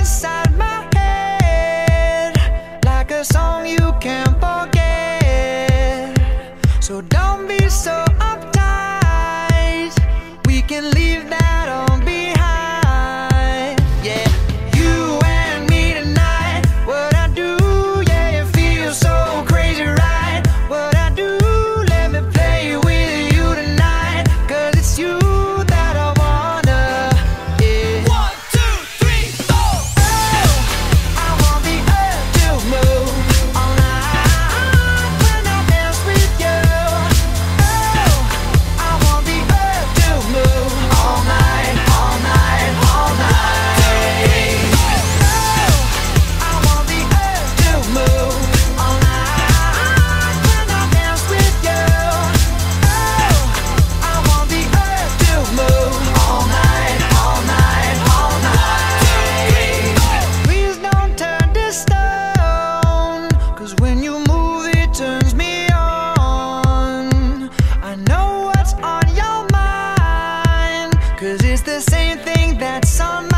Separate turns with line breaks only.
inside my head like a song you can't forget. So don't be so uptight. We can leave that. it turns me on. I know what's on your Cause it's the same thing that's on